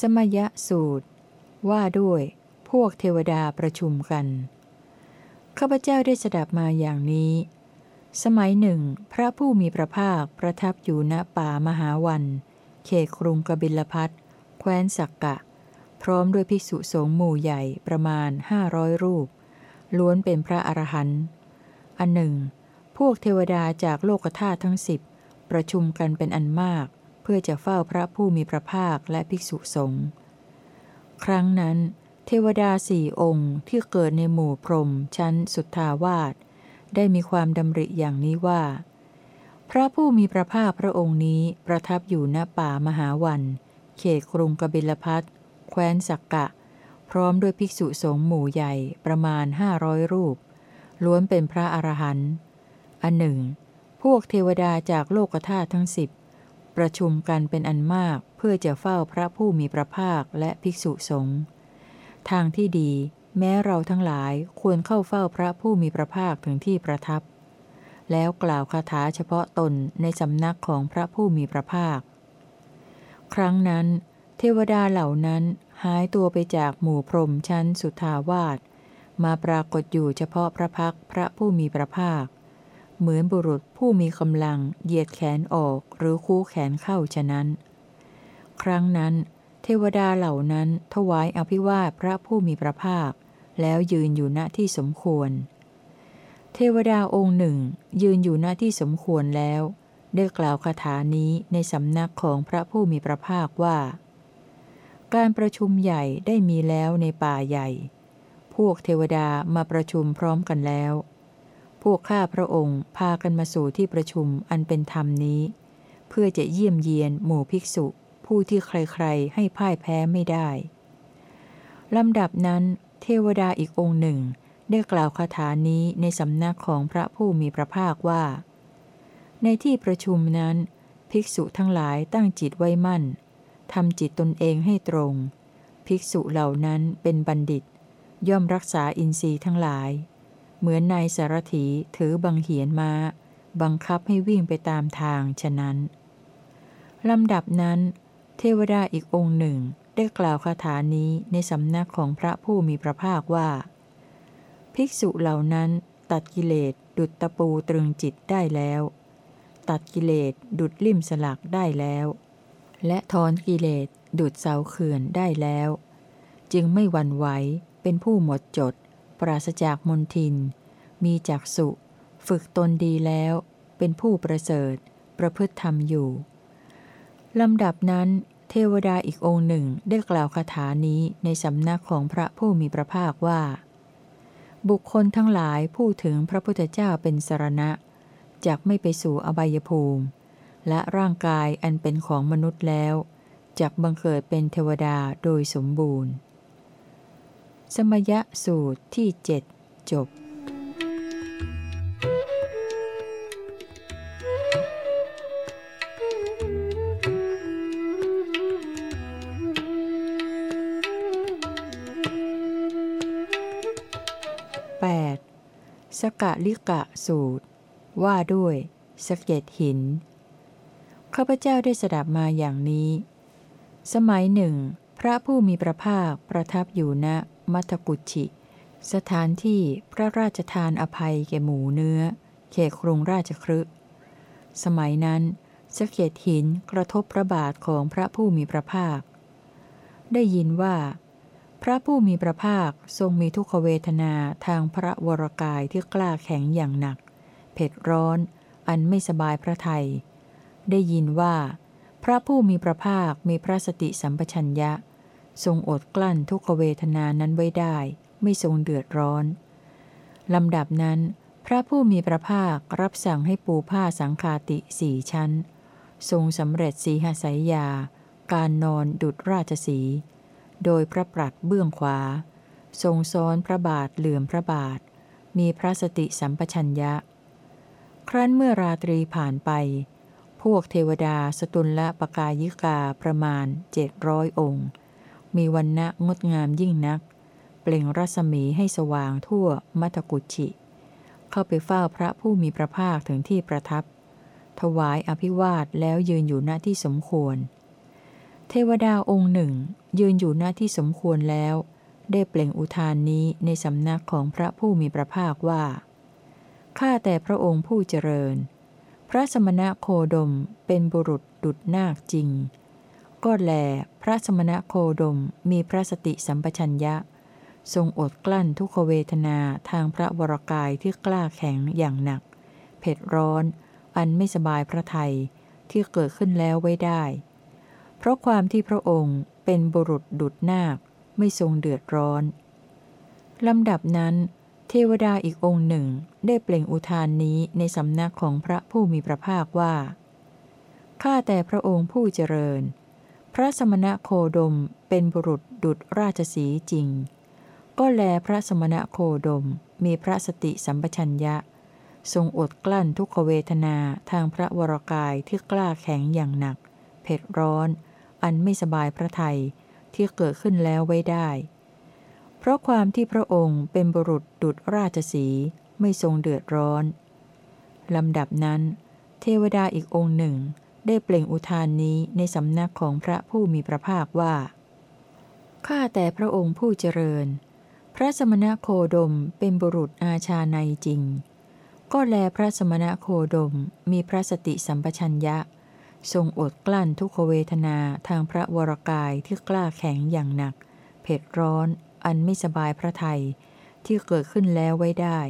สมยสูตร ว่าด้วย พวกเทวดาประชุมกัน ข้าพเจ้าได้สดับมาอย่างนี้ สมัยหนึ่ง พระผู้มีพระภาคประทับอยู่ณป่ามหาวัน เขตกรุงกบิลพัทแคว้นสักกะ พร้อมด้วยภิกษุสงฆ์หมู่ใหญ่ประมาณห้าร้อยรูป ล้วนเป็นพระอรหันต์อันหนึ่ง พวกเทวดาจากโลกธาตุทั้งสิบประชุมกันเป็นอันมาก เพื่อจะเฝ้าพระผู้มีพระภาคและภิกษุสงฆ์ ครั้งนั้น เทวดาสี่องค์ที่เกิดในหมู่พรหมชั้นสุทธาวาสได้มีความดำริอย่างนี้ว่า พระผู้มีพระภาคพระองค์นี้ประทับอยู่ณป่ามหาวัน เขตกรุงกบิลพัทแคว้นสักกะ พร้อมด้วยภิกษุสงฆ์หมู่ใหญ่ประมาณห้าร้อยรูป ล้วนเป็นพระอรหันต์อันหนึ่ง พวกเทวดาจากโลกธาตุทั้งสิบ ประชุมกันเป็นอันมากเพื่อจะเฝ้าพระผู้มีพระภาคและภิกษุสงฆ์ทางที่ดี แม้เราทั้งหลายควรเข้าเฝ้าพระผู้มีพระภาคถึงที่ประทับ แล้วกล่าวคาถาเฉพาะตนในสำนักของพระผู้มีพระภาค ครั้งนั้น เทวดาเหล่านั้นหายตัวไปจากหมู่พรมชั้นสุทาวาสมาปรากฏอยู่เฉพาะพระพักพระผู้มีพระภาค เหมือนบุรุษผู้มีกำลังเหยียดแขนออกหรือคู่แขนเข้าฉะนั้น ครั้งนั้น เทวดาเหล่านั้นถวายอภิวาพระผู้มีพระภาค แล้วยืนอยู่ณที่สมควร เทวดาองค์หนึ่ง ยืนอยู่ณที่สมควรแล้ว ได้กล่าวคาถานี้ในสำนักของพระผู้มีพระภาคว่า การประชุมใหญ่ได้มีแล้วในป่าใหญ่ พวกเทวดามาประชุมพร้อมกันแล้ว พวกข้าพระองค์พากันมาสู่ที่ประชุมอันเป็นธรรมนี้ เพื่อจะเยี่ยมเยียนหมู่ภิกษุ ผู้ที่ใครๆ ให้พ่ายแพ้ไม่ได้ลำดับนั้น เทวดาอีกองค์หนึ่ง ได้กล่าวคาถานี้ในสำนักของพระผู้มีพระภาคว่า ในที่ประชุมนั้น ภิกษุทั้งหลายตั้งจิตไว้มั่นทำจิตตนเองให้ตรง ภิกษุเหล่านั้นเป็นบัณฑิต ย่อมรักษาอินทรีย์ทั้งหลาย เหมือนนายสารถีถือบังเหียนมาบังคับให้วิ่งไปตามทางฉะนั้นลำดับนั้น เทวดาอีกองค์หนึ่งได้กล่าวคาถานี้ในสำนักของพระผู้มีพระภาคว่า ภิกษุเหล่านั้นตัดกิเลสดุดตะปูตรึงจิตได้แล้ว ตัดกิเลสดุดลิ่มสลักได้แล้ว และถอนกิเลสดุดเสาเขื่อนได้แล้ว จึงไม่หวั่นไหวเป็นผู้หมดจด ราศจากมนทิน มีจักสุฝึกตนดีแล้ว เป็นผู้ประเสริฐ ประพฤติธรรมอยู่ ลำดับนั้น เทวดาอีกองค์หนึ่งได้กล่าวคาถานี้ในสำนักของพระผู้มีพระภาคว่า บุคคลทั้งหลายพูดถึงพระพุทธเจ้าเป็นสรณะจากไม่ไปสู่อบายภูมิ และร่างกายอันเป็นของมนุษย์แล้วจากบังเกิดเป็นเทวดาโดยสมบูรณ์ สมยะสูตรที่เจ็ดจบ 8. สกะลิกะสูตร ว่าด้วยสเก็ดหิน ข้าพเจ้าได้สดับมาอย่างนี้ สมัยหนึ่ง พระผู้มีพระภาคประทับอยู่ณ มัทกุชิ สถานที่พระราชทานอภัยแก่หมูเนื้อ เขตกรุงราชครึสมัยนั้นสะเก็ดหินกระทบพระบาทของพระผู้มีพระภาค ได้ยินว่า พระผู้มีพระภาคทรงมีทุกขเวทนาทางพระวรกายที่กล้าแข็งอย่างหนัก เผ็ดร้อน อันไม่สบายพระไทย ได้ยินว่า พระผู้มีพระภาคมีพระสติสัมปชัญญะ ทรงอดกลั้นทุกขเวทนานั้นไว้ได้ ไม่ทรงเดือดร้อนลำดับนั้น พระผู้มีพระภาครับสั่งให้ปูผ้าสังคาติสี่ชั้น ทรงสำเร็จสีหสายยา การนอนดุดราชสี โดยพระปรัดเบื้องขวา ทรงซ้อนพระบาทเหลื่อมพระบาท มีพระสติสัมปชัญญะ ครั้นเมื่อราตรีผ่านไป พวกเทวดาสตุลละปกายิกาประมาณเจ็ดร้อยองค์ มีวันณะงดงามยิ่งนัก เปล่งรัศมีให้สว่างทั่วมัทกุชิ เข้าไปเฝ้าพระผู้มีพระภาคถึงที่ประทับ ถวายอภิวาทแล้วยืนอยู่หน้าที่สมควร เทวดาองค์หนึ่ง ยืนอยู่หน้าที่สมควรแล้ว ได้เปล่งอุทานนี้ในสำนักของพระผู้มีพระภาคว่า ข้าแต่พระองค์ผู้เจริญ พระสมณะโคดมเป็นบุรุษดุดนาคจริง ก็แล พระสมณะโคดมมีพระสติสัมปชัญญะ ทรงอดกลั้นทุกขเวทนาทางพระวรกายที่กล้าแข็งอย่างหนัก เผ็ดร้อน อันไม่สบายพระไทยที่เกิดขึ้นแล้วไว้ได้ เพราะความที่พระองค์เป็นบุรุษดุดนาค ไม่ทรงเดือดร้อนลำดับนั้นเทวดาอีกองค์หนึ่งได้เปล่งอุทานนี้ในสำนักของพระผู้มีพระภาคว่า ข้าแต่พระองค์ผู้เจริญ พระสมณะโคดมเป็นบุรุษดุดราชสีจริง ก็แลพระสมณะโคดมมีพระสติสัมปชัญญะ ทรงอดกลั้นทุกขเวทนาทางพระวรกายที่กล้าแข็งอย่างหนัก เผ็ดร้อน อันไม่สบายพระไทยที่เกิดขึ้นแล้วไว้ได้ เพราะความที่พระองค์เป็นบุรุษดุจราชสีไม่ทรงเดือดร้อนลำดับนั้น เทวดาอีกองค์หนึ่ง ได้เปล่งอุทานนี้ในสำนักของพระผู้มีพระภาคว่า ข้าแต่พระองค์ผู้เจริญ พระสมณโคดมเป็นบุรุษอาชาในจริง ก็แลพระสมณโคดมมีพระสติสัมปชัญญะ ทรงอดกลั้นทุกขเวทนาทางพระวรกายที่กล้าแข็งอย่างหนัก เผ็ดร้อน อันไม่สบายพระไทยที่เกิดขึ้นแล้วไว้ได้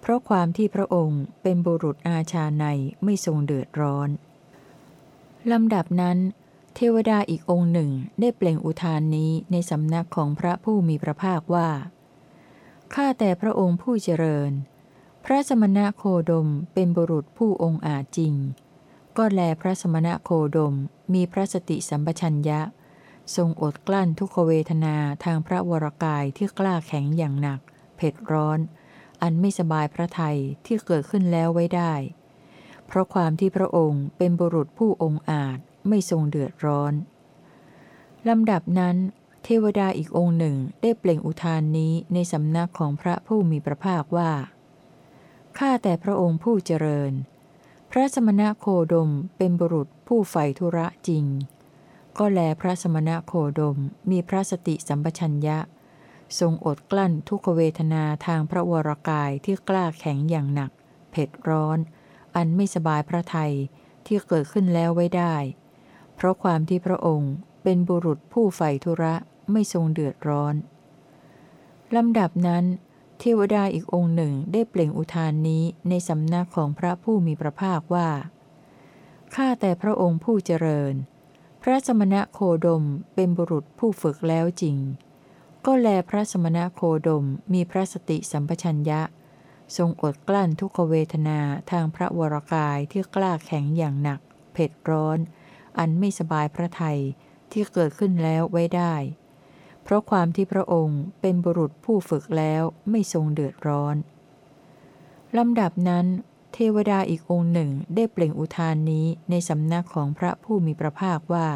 เพราะความที่พระองค์เป็นบุรุษอาชาในไม่ทรงเดือดร้อน ลำดับนั้น เทวดาอีกองค์หนึ่งได้เปล่งอุทานนี้ในสำนักของพระผู้มีพระภาคว่า ข้าแต่พระองค์ผู้เจริญ พระสมณะโคดมเป็นบุรุษผู้องอาจจริง ก็แลพระสมณะโคดมมีพระสติสัมปชัญญะ ทรงอดกลั้นทุกขเวทนาทางพระวรกายที่กล้าแข็งอย่างหนัก เผ็ดร้อน อันไม่สบายพระไทยที่เกิดขึ้นแล้วไว้ได้ เพราะความที่พระองค์เป็นบุรุษผู้องอาจไม่ทรงเดือดร้อน ลำดับนั้น เทวดาอีกองค์หนึ่งได้เปล่งอุทานนี้ในสำนักของพระผู้มีพระภาคว่า ข้าแต่พระองค์ผู้เจริญ พระสมณะโคดมเป็นบุรุษผู้ใฝ่ธุระจริง ก็แลพระสมณะโคดมมีพระสติสัมปชัญญะ ทรงอดกลั้นทุกเวทนาทางพระวรกายที่กล้าแข็งอย่างหนัก เผ็ดร้อน อันไม่สบายพระไทยที่เกิดขึ้นแล้วไว้ได้ เพราะความที่พระองค์เป็นบุรุษผู้ใฝ่ธุระไม่ทรงเดือดร้อน ลำดับนั้น เทวดาอีกองค์หนึ่งได้เปล่งอุทานนี้ในสำนักของพระผู้มีพระภาคว่า ข้าแต่พระองค์ผู้เจริญ พระสมณะโคดมเป็นบุรุษผู้ฝึกแล้วจริง ก็แลพระสมณะโคดมมีพระสติสัมปชัญญะ ทรงอดกลั้นทุกขเวทนาทางพระวรกายที่กล้าแข็งอย่างหนัก เผ็ดร้อน อันไม่สบายพระไทยที่เกิดขึ้นแล้วไว้ได้ เพราะความที่พระองค์เป็นบุรุษผู้ฝึกแล้วไม่ทรงเดือดร้อน ลำดับนั้น เทวดาอีกองค์หนึ่งได้เปล่งอุทานนี้ในสำนักของพระผู้มีพระภาคว่า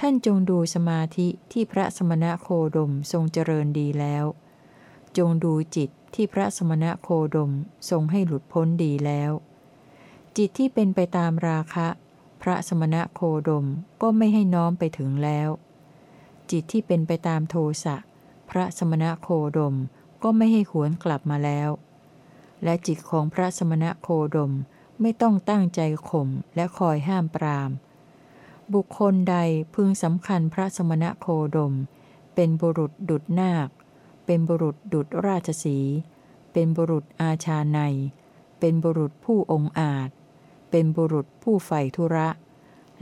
ท่านจงดูสมาธิที่พระสมณะโคดมทรงเจริญดีแล้ว จงดูจิต ที่พระสมณะโคดมทรงให้หลุดพ้นดีแล้ว จิตที่เป็นไปตามราคะ พระสมณะโคดมก็ไม่ให้น้อมไปถึงแล้ว จิตที่เป็นไปตามโทสะพระสมณะโคดมก็ไม่ให้หวนกลับมาแล้ว และจิตของพระสมณะโคดมไม่ต้องตั้งใจข่มและคอยห้ามปราม บุคคลใดพึงสำคัญพระสมณะโคดม เป็นบุรุษดุดนาค เป็นบุรุษดุดราชสี เป็นบุรุษอาชาใน เป็นบุรุษผู้องอาจ เป็นบุรุษผู้ใฝ่ธุระ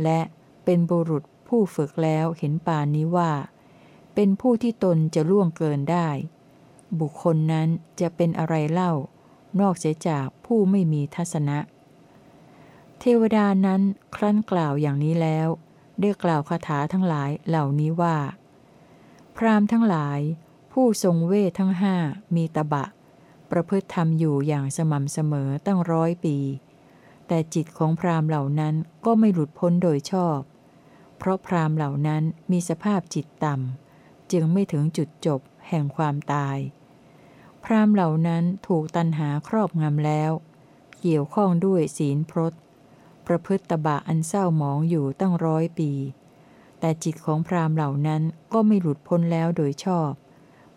และเป็นบุรุษผู้ฝึกแล้วเห็นปานนี้ว่า เป็นผู้ที่ตนจะล่วงเกินได้ บุคคลนั้นจะเป็นอะไรเล่า นอกเสียจากผู้ไม่มีทัศนะ เทวดานั้นครั้นกล่าวอย่างนี้แล้ว ได้กล่าวคาถาทั้งหลายเหล่านี้ว่า พรามทั้งหลาย ผู้ทรงเวททั้งห้ามีตบะ ประพฤติธรรมอยู่อย่างสม่ำเสมอตั้งร้อยปี แต่จิตของพรามเหล่านั้นก็ไม่หลุดพ้นโดยชอบ เพราะพรามเหล่านั้นมีสภาพจิตต่ำ จึงไม่ถึงจุดจบแห่งความตาย พรามเหล่านั้นถูกตันหาครอบงำแล้ว เกี่ยวข้องด้วยศีลพรตประพฤติตบะอันเศร้าหมองอยู่ตั้งร้อยปี แต่จิตของพราหมณ์เหล่านั้นก็ไม่หลุดพ้นแล้วโดยชอบ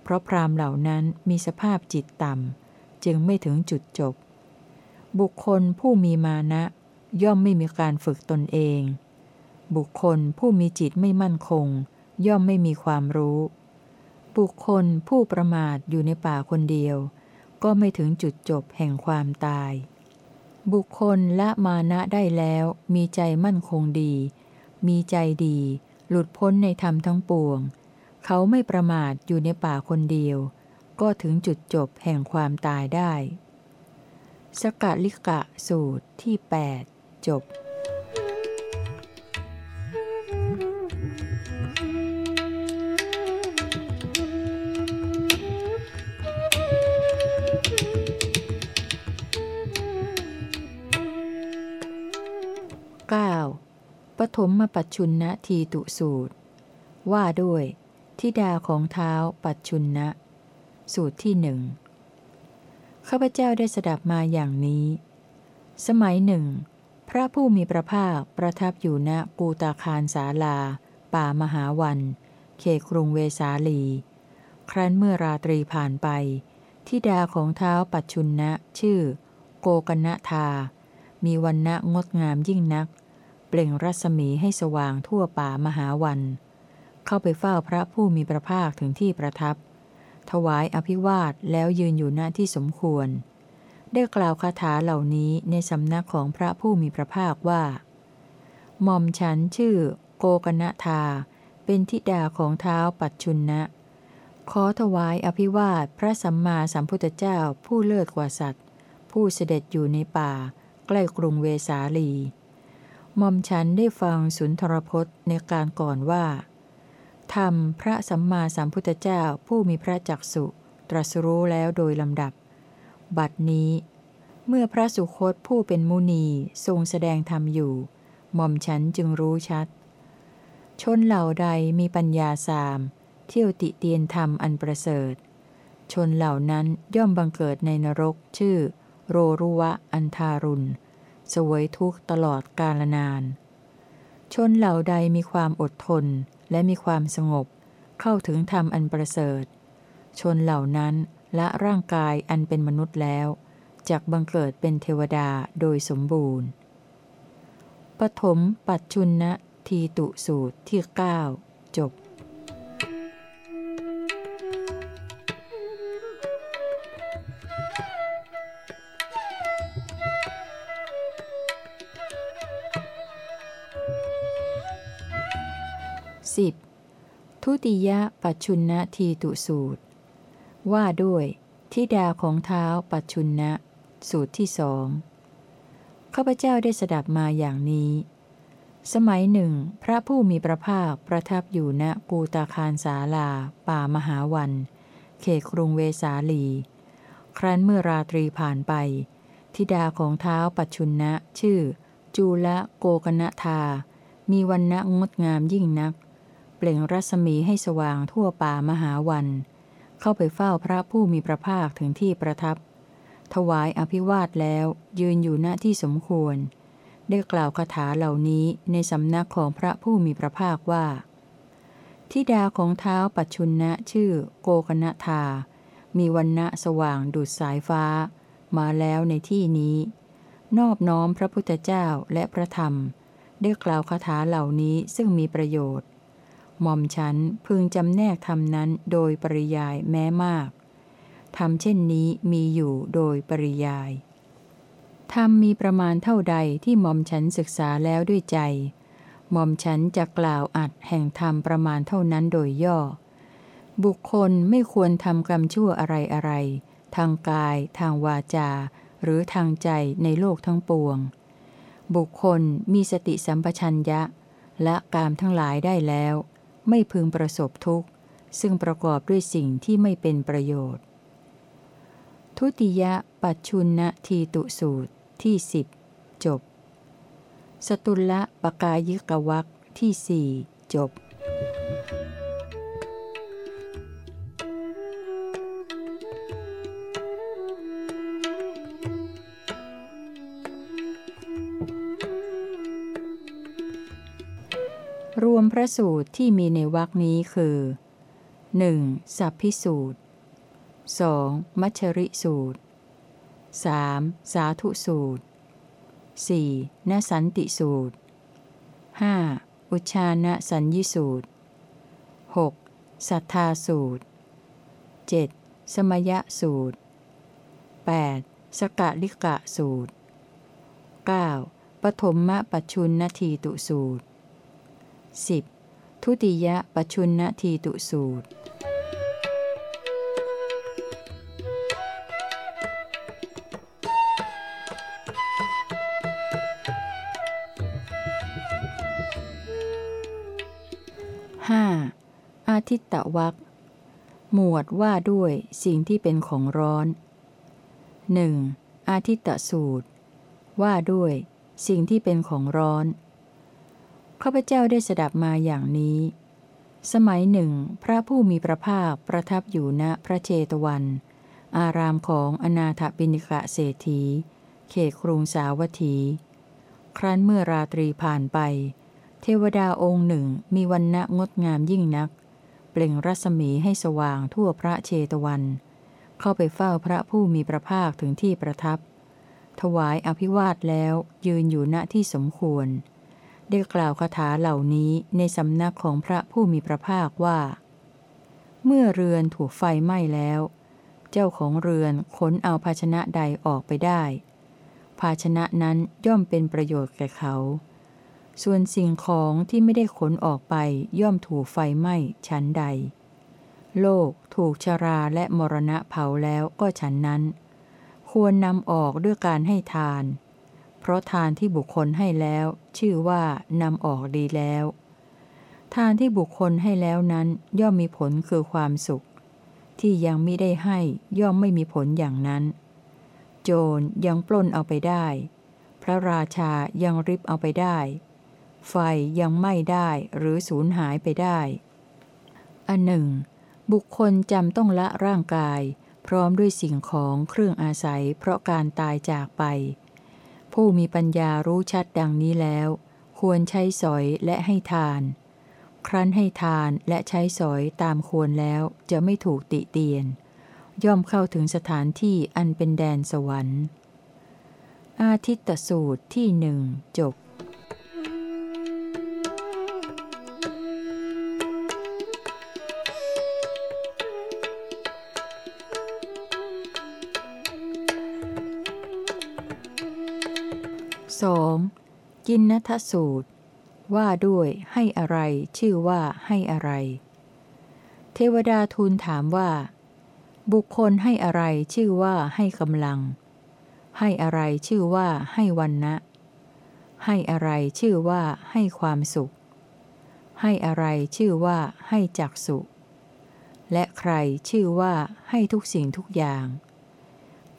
เพราะพราหมณ์เหล่านั้นมีสภาพจิตต่ำ จึงไม่ถึงจุดจบ บุคคลผู้มีมานะ ย่อมไม่มีการฝึกตนเอง บุคคลผู้มีจิตไม่มั่นคง ย่อมไม่มีความรู้ บุคคลผู้ประมาทอยู่ในป่าคนเดียว ก็ไม่ถึงจุดจบแห่งความตาย บุคคลละมานะได้แล้วมีใจมั่นคงดี มีใจดี หลุดพ้นในธรรมทั้งปวง เขาไม่ประมาทอยู่ในป่าคนเดียว ก็ถึงจุดจบแห่งความตายได้ สกะลิกะสูตรที่ 8 จบ 9. ปฐมมปัจชุนนะทีตุสูตร ว่าด้วย ทิดาของเท้าปัจชุนนะ สูตรที่หนึ่งข้าพเจ้าได้สดับมาอย่างนี้ สมัยหนึ่ง พระผู้มีพระภาคประทับอยู่ณกูตาคารสาลา ป่ามหาวัน เขตกรุงเวสาลี ครั้นเมื่อราตรีผ่านไปทิดาของเท้าปัจชุนนะชื่อ โกกณธามีวันณะงดงามยิ่งนัก เปล่งรัศมีให้สว่างทั่วป่ามหาวัน เข้าไปเฝ้าพระผู้มีพระภาคถึงที่ประทับ ถวายอภิวาทแล้วยืนอยู่หน้าที่สมควร ได้กล่าวคาถาเหล่านี้ในสำนักของพระผู้มีพระภาคว่าหม่อมฉันชื่อ โกกณธาเป็นธิดาของเท้าปัจชุนนะ ขอถวายอภิวาทพระสัมมาสัมพุทธเจ้าผู้เลิศกว่าสัตว์ ผู้เสด็จอยู่ในป่า ใกล้กรุงเวสาลีหม่อมฉันได้ฟังสุนทรพจน์ในการก่อนว่า ธรรมพระสัมมาสัมพุทธเจ้าผู้มีพระจักสุตรัสรู้แล้วโดยลำดับ บัดนี้ เมื่อพระสุคตผู้เป็นมุนีทรงแสดงธรรมอยู่ หม่อมฉันจึงรู้ชัด ชนเหล่าใดมีปัญญาสาม เที่ยวติเตียนธรรมอันประเสริฐ ชนเหล่านั้นย่อมบังเกิดในนรกชื่อ โรรุวะอันทารุณสวยทุกตลอดกาลนาน ชนเหล่าใดมีความอดทน และมีความสงบ เข้าถึงธรรมอันประเสริฐ ชนเหล่านั้นละร่างกายอันเป็นมนุษย์แล้วจากบังเกิดเป็นเทวดาโดยสมบูรณ์ ปฐมปัจชุนนะทีตุสูตรที่ 9 จบ ทุติยปัจชุนะทีตุสูตร ว่าด้วยทิดาของเท้าปัจชุนนะสูตรที่สองข้าพเจ้าได้สดับมาอย่างนี้ สมัยหนึ่ง พระผู้มีพระภาคประทับอยู่ณกูตาคารสาลา ป่ามหาวัน เขตกรุงเวสาลี ครั้นเมื่อราตรีผ่านไป ทิดาของเท้าปัจชุนะชื่อ จูละโกกณธามีวันณะงดงามยิ่งนัก เปล่งรัศมีให้สว่างทั่วป่ามหาวัน เข้าไปเฝ้าพระผู้มีพระภาคถึงที่ประทับ ถวายอภิวาทแล้วยืนอยู่ณที่สมควร ได้กล่าวคาถาเหล่านี้ในสำนักของพระผู้มีพระภาคว่า ทิดาของเท้าปัจชุนนะชื่อโกกณธา มีวันณะสว่างดุดสายฟ้า มาแล้วในที่นี้ นอบน้อมพระพุทธเจ้าและพระธรรม ได้กล่าวคาถาเหล่านี้ซึ่งมีประโยชน์ หม่อมฉันพึงจำแนกธรรมนั้นโดยปริยายแม้มากธรรมเช่นนี้มีอยู่โดยปริยายธรรมมีประมาณเท่าใดที่หม่อมฉันศึกษาแล้วด้วยใจ หม่อมฉันจะกล่าวอัดแห่งธรรมประมาณเท่านั้นโดยย่อ บุคคลไม่ควรทำกรรมชั่วอะไรอะไร ทางกาย ทางวาจา หรือทางใจในโลกทั้งปวง บุคคลมีสติสัมปชัญญะ และกามทั้งหลายได้แล้ว ไม่พึงประสบทุกข์ ซึ่งประกอบด้วยสิ่งที่ไม่เป็นประโยชน์ ทุติยปัจชุณะทีตุสูตรที่สิบจบ สตุลละปกายิกวักที่สี่จบ รวมพระสูตรที่มีในวรคนี้คือ 1. สัพพิสูตร 2. มัชริสูตร 3. สาธุสูตร 4. นสันติสูตร 5. อุชาณสัญญิสูตร 6. สัทธาสูตร 7. สมยสูตร 8. สกะลิกะสูตร 9. ปฐมมะปัจชุนนทีตุสูตร 10. ทุติยปชุนนทีตุสูตร 5. อาทิตตวักหมวดว่าด้วยสิ่งที่เป็นของร้อน 1. อาทิตตสูตร ว่าด้วยสิ่งที่เป็นของร้อน ข้าพเจ้าได้สดับมาอย่างนี้ สมัยหนึ่ง พระผู้มีพระภาคประทับอยู่ณพระเชตวัน อารามของอนาถบิณิกะเศรษฐี เขตกรุงสาวัตถี ครั้นเมื่อราตรีผ่านไป เทวดาองค์หนึ่งมีวันณะงดงามยิ่งนัก เปล่งรัศมีให้สว่างทั่วพระเชตวัน เข้าไปเฝ้าพระผู้มีพระภาคถึงที่ประทับ ถวายอภิวาทแล้วยืนอยู่ณที่สมควร ได้กล่าวคาถาเหล่านี้ในสำนักของพระผู้มีพระภาคว่า เมื่อเรือนถูกไฟไหม้แล้ว เจ้าของเรือนขนเอาภาชนะใดออกไปได้ ภาชนะนั้นย่อมเป็นประโยชน์แก่เขา ส่วนสิ่งของที่ไม่ได้ขนออกไปย่อมถูกไฟไหม้ชั้นใด โลกถูกชราและมรณะเผาแล้วก็ฉันนั้น ควรนำออกด้วยการให้ทาน ราะทานที่บุคคลให้แล้ว ชื่อว่านำออกดีแล้ว ทานที่บุคคลให้แล้วนั้นย่อมมีผลคือความสุข ที่ยังไม่ได้ให้ย่อมไม่มีผลอย่างนั้น โจรยังปล้นเอาไปได้ พระราชายังริบเอาไปได้ ไฟยังไหม้ได้หรือสูญหายไปได้ อันหนึ่ง บุคคลจำต้องละร่างกาย พร้อมด้วยสิ่งของเครื่องอาศัยเพราะการตายจากไป ผู้มีปัญญารู้ชัดดังนี้แล้ว ควรใช้สอยและให้ทาน ครั้นให้ทานและใช้สอยตามควรแล้วจะไม่ถูกติเตียน ย่อมเข้าถึงสถานที่อันเป็นแดนสวรรค์ อาทิตตสูตรที่หนึ่งจบ สองกินนัทสูตร ว่าด้วยให้อะไรชื่อว่าให้อะไร เทวดาทูลถามว่า บุคคลให้อะไรชื่อว่าให้กำลัง ให้อะไรชื่อว่าให้วันนะ ให้อะไรชื่อว่าให้ความสุข ให้อะไรชื่อว่าให้จักสุ และใครชื่อว่าให้ทุกสิ่งทุกอย่าง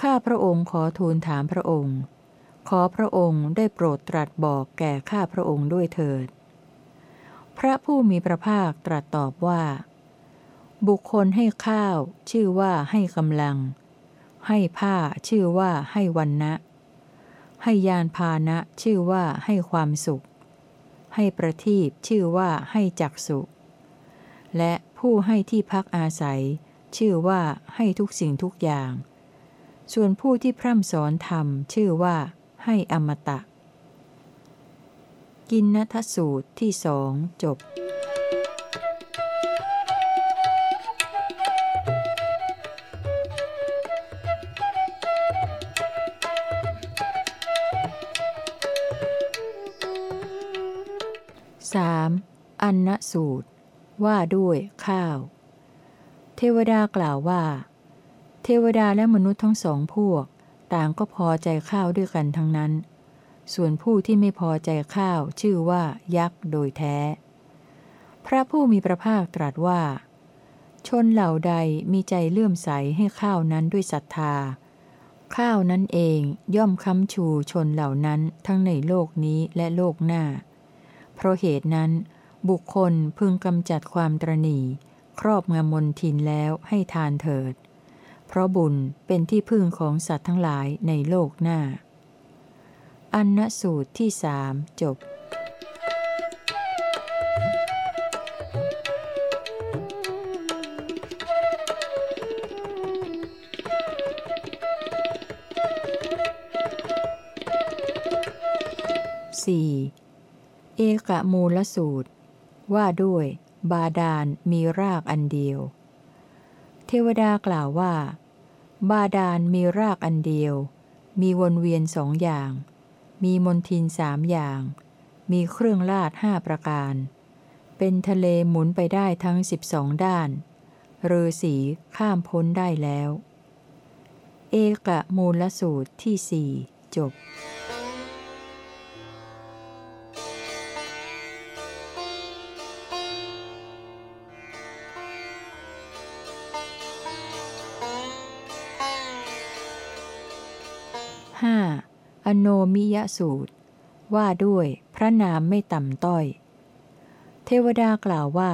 ข้าพระองค์ขอทูลถามพระองค์ ขอพระองค์ได้โปรดตรัสบอกแก่ข้าพระองค์ด้วยเถิด พระผู้มีพระภาคตรัสตอบว่า บุคคลให้ข้าวชื่อว่าให้กำลัง ให้ผ้าชื่อว่าให้วันนะ ให้ยานพานะชื่อว่าให้ความสุข ให้ประทีปชื่อว่าให้จักสุ และผู้ให้ที่พักอาศัย ชื่อว่าให้ทุกสิ่งทุกอย่าง ส่วนผู้ที่พร่ำสอนธรรมชื่อว่า ให้อมตะ กินนัทสูตรที่สองจบสามอันนสูตร ว่าด้วยข้าว เทวดากล่าวว่า เทวดาและมนุษย์ทั้งสองพวก ต่างก็พอใจข้าวด้วยกันทั้งนั้น ส่วนผู้ที่ไม่พอใจข้าวชื่อว่า ยักษ์โดยแท้ พระผู้มีพระภาคตรัสว่า ชนเหล่าใดมีใจเลื่อมใสให้ข้าวนั้นด้วยศรัทธา ข้าวนั้นเองย่อมค้ำชูชนเหล่านั้นทั้งในโลกนี้และโลกหน้า เพราะเหตุนั้น บุคคลพึงกำจัดความตรณีครอบงำมนทินแล้วให้ทานเถิด เพราะบุญเป็นที่พึ่งของสัตว์ทั้งหลายในโลกหน้า อันนสูตรที่สามจบสี่เอกมูลสูตร ว่าด้วย บาดาลมีรากอันเดียว เทวดากล่าวว่า บาดาลมีรากอันเดียว มีวนเวียนสองอย่าง มีมนทินสามอย่าง มีเครื่องลาดห้าประการ เป็นทะเลหมุนไปได้ทั้งสิบสองด้านเรือสีข้ามพ้นได้แล้ว เอกมูลสูตรที่สี่จบ อโนมิยสูตร ว่าด้วยพระนามไม่ต่ำต้อย เทวดากล่าวว่า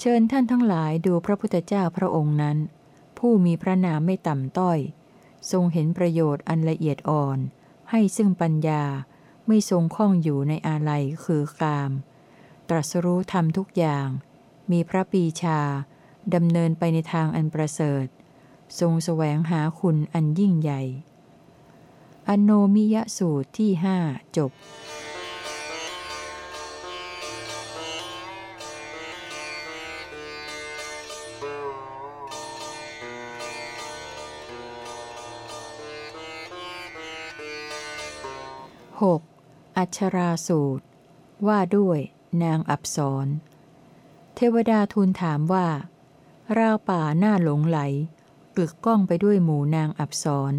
เชิญท่านทั้งหลายดูพระพุทธเจ้าพระองค์นั้น ผู้มีพระนามไม่ต่ำต้อย ทรงเห็นประโยชน์อันละเอียดอ่อน ให้ซึ่งปัญญาไม่ทรงข้องอยู่ในอาลัยคือกาม ตรัสรู้ธรรมทุกอย่าง มีพระปีชาดำเนินไปในทางอันประเสริฐ ทรงแสวงหาคุณอันยิ่งใหญ่ อโนมิยสูตรที่หจบ 6. อัชราสูตร ว่าด้วย นางอับสร เทวดาทูลถามว่า ราวป่าหน้าหลงไหลกึกก้องไปด้วยหมู่นางอับสร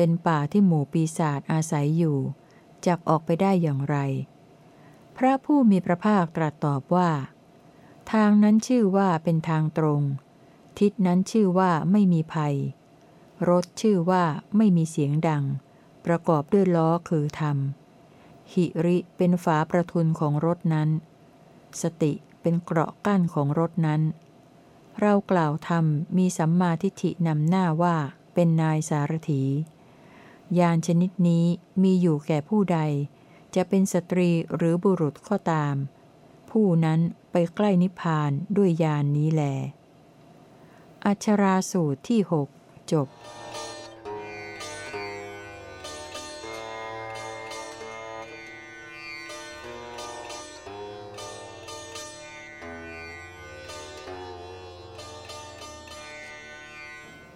เป็นป่าที่หมู่ปีศาจอาศัยอยู่จักออกไปได้อย่างไร พระผู้มีพระภาคตรัสตอบว่า ทางนั้นชื่อว่าเป็นทางตรง ทิศนั้นชื่อว่าไม่มีภัย รถชื่อว่าไม่มีเสียงดัง ประกอบด้วยล้อคือธรรม หิริเป็นฝาประทุนของรถนั้น สติเป็นเกราะกั้นของรถนั้น เรากล่าวธรรมมีสัมมาทิฏฐินำหน้าว่าเป็นนายสารถี ยานชนิดนี้มีอยู่แก่ผู้ใด จะเป็นสตรีหรือบุรุษก็ตาม ผู้นั้นไปใกล้นิพพานด้วยยานนี้แล อัชราสูตรที่หกจบ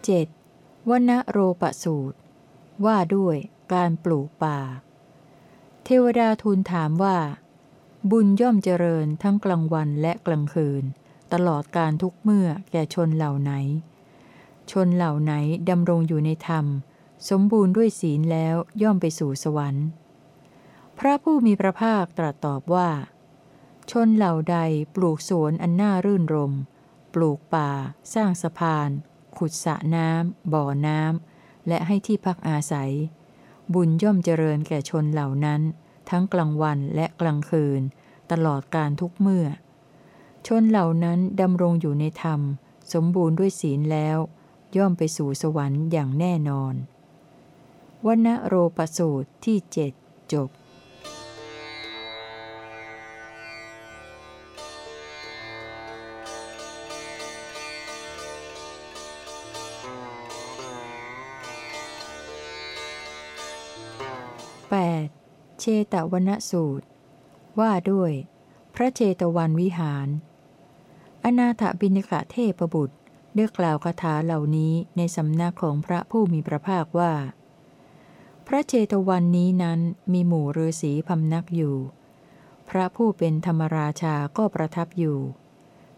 เจ็ดวนโรปสูตร ว่าด้วยการปลูกป่า เทวดาทูลถามว่า บุญย่อมเจริญทั้งกลางวันและกลางคืน ตลอดการทุกเมื่อแก่ชนเหล่าไหน ชนเหล่าไหนดำรงอยู่ในธรรม สมบูรณ์ด้วยศีลแล้วย่อมไปสู่สวรรค์ พระผู้มีพระภาคตรัสตอบว่า ชนเหล่าใดปลูกสวนอันน่ารื่นรม ปลูกป่า สร้างสะพาน ขุดสระน้ำบ่อน้ำ และให้ที่พักอาศัย บุญย่อมเจริญแก่ชนเหล่านั้น ทั้งกลางวันและกลางคืน ตลอดการทุกเมื่อ ชนเหล่านั้นดำรงอยู่ในธรรม สมบูรณ์ด้วยศีลแล้ว ย่อมไปสู่สวรรค์อย่างแน่นอนวันโรปสูตรที่เจ็ดจบ เชตวนสูตร ว่าด้วย พระเชตวันวิหาร อนาถบินิกะเทพบุตรได้กล่าวคาถาเหล่านี้ในสำนักของพระผู้มีพระภาคว่า พระเชตวันนี้นั้นมีหมู่ฤาษีพำนักอยู่ พระผู้เป็นธรรมราชาก็ประทับอยู่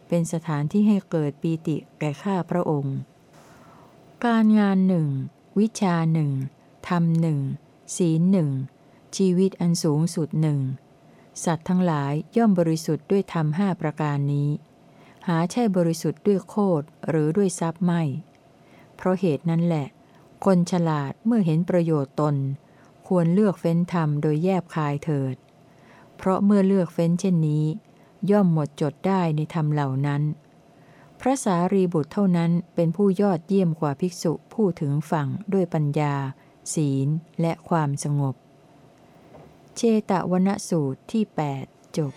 เป็นสถานที่ให้เกิดปีติแก่ข้าพระองค์ การงานหนึ่ง วิชาหนึ่งธรรมหนึ่งศีลหนึ่ง ชีวิตอันสูงสุดหนึ่ง สัตว์ทั้งหลายย่อมบริสุทธิ์ด้วยธรรมห้าประการนี้ หาใช่บริสุทธิ์ด้วยโคดหรือด้วยทรัพย์ไม่ เพราะเหตุนั้นแหละ คนฉลาดเมื่อเห็นประโยชน์ตน ควรเลือกเฟ้นธรรมโดยแยบคายเถิด เพราะเมื่อเลือกเฟ้นเช่นนี้ ย่อมหมดจดได้ในธรรมเหล่านั้น พระสารีบุตรเท่านั้นเป็นผู้ยอดเยี่ยมกว่าภิกษุผู้ถึงฝั่งด้วยปัญญาศีลและความสงบ เชตวนสูตรที่ 8 จบ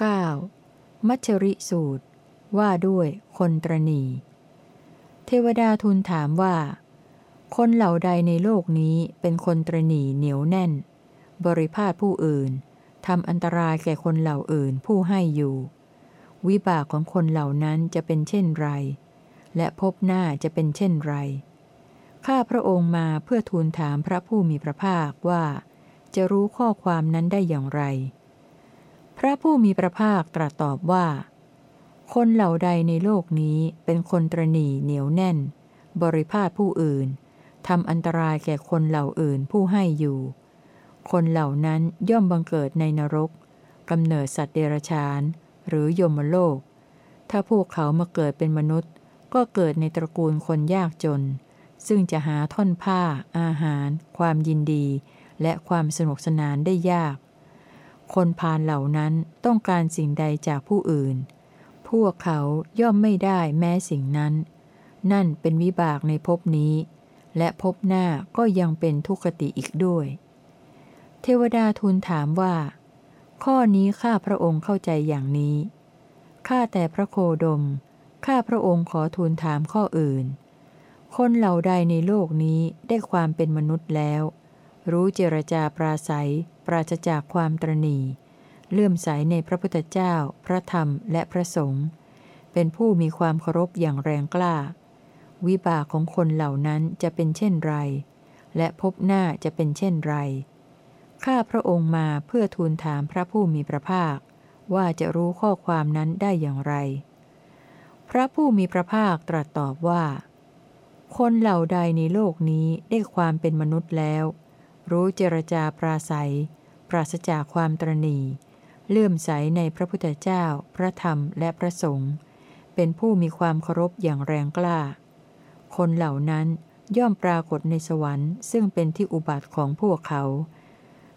9. มัชริสูตร ว่าด้วยคนตรณี เทวดาทูลถามว่า คนเหล่าใดในโลกนี้เป็นคนตรณีเหนียวแน่น บริพาทผู้อื่น ทำอันตรายแก่คนเหล่าอื่นผู้ให้อยู่ วิบากของคนเหล่านั้นจะเป็นเช่นไร และพบหน้าจะเป็นเช่นไร ข้าพระองค์มาเพื่อทูลถามพระผู้มีพระภาคว่า จะรู้ข้อความนั้นได้อย่างไร พระผู้มีพระภาคตรัสตอบว่า คนเหล่าใดในโลกนี้เป็นคนตรณีเหนียวแน่น บริพาทผู้อื่นทำอันตรายแก่คนเหล่าอื่นผู้ให้อยู่ คนเหล่านั้นย่อมบังเกิดในนรกกำเนิดสัตว์เดรัจฉาน หรือยมโลก ถ้าพวกเขามาเกิดเป็นมนุษย์ ก็เกิดในตระกูลคนยากจน ซึ่งจะหาท่อนผ้า อาหาร ความยินดี และความสนุกสนานได้ยาก คนพาลเหล่านั้นต้องการสิ่งใดจากผู้อื่น พวกเขาย่อมไม่ได้แม้สิ่งนั้น นั่นเป็นวิบากในภพนี้ และภพหน้าก็ยังเป็นทุกขติอีกด้วย เทวดาทูลถามว่า ข้อนี้ข้าพระองค์เข้าใจอย่างนี้ ข้าแต่พระโคดม ข้าพระองค์ขอทูลถามข้ออื่น คนเหล่าใดในโลกนี้ได้ความเป็นมนุษย์แล้ว รู้เจรจาปราศัย ปราศจากความตรณีเลื่อมใสในพระพุทธเจ้า พระธรรมและพระสงฆ์เป็นผู้มีความเคารพอย่างแรงกล้า วิบากของคนเหล่านั้นจะเป็นเช่นไร และพบหน้าจะเป็นเช่นไร ข้าพระองค์มาเพื่อทูลถามพระผู้มีพระภาค ว่าจะรู้ข้อความนั้นได้อย่างไร พระผู้มีพระภาคตรัสตอบว่า คนเหล่าใดในโลกนี้ได้ความเป็นมนุษย์แล้ว รู้เจรจาปราศัย ปราศจากความตรณีเลื่อมใสในพระพุทธเจ้า พระธรรมและพระสงฆ์เป็นผู้มีความเคารพอย่างแรงกล้า คนเหล่านั้นย่อมปรากฏในสวรรค์ ซึ่งเป็นที่อุบัติของพวกเขา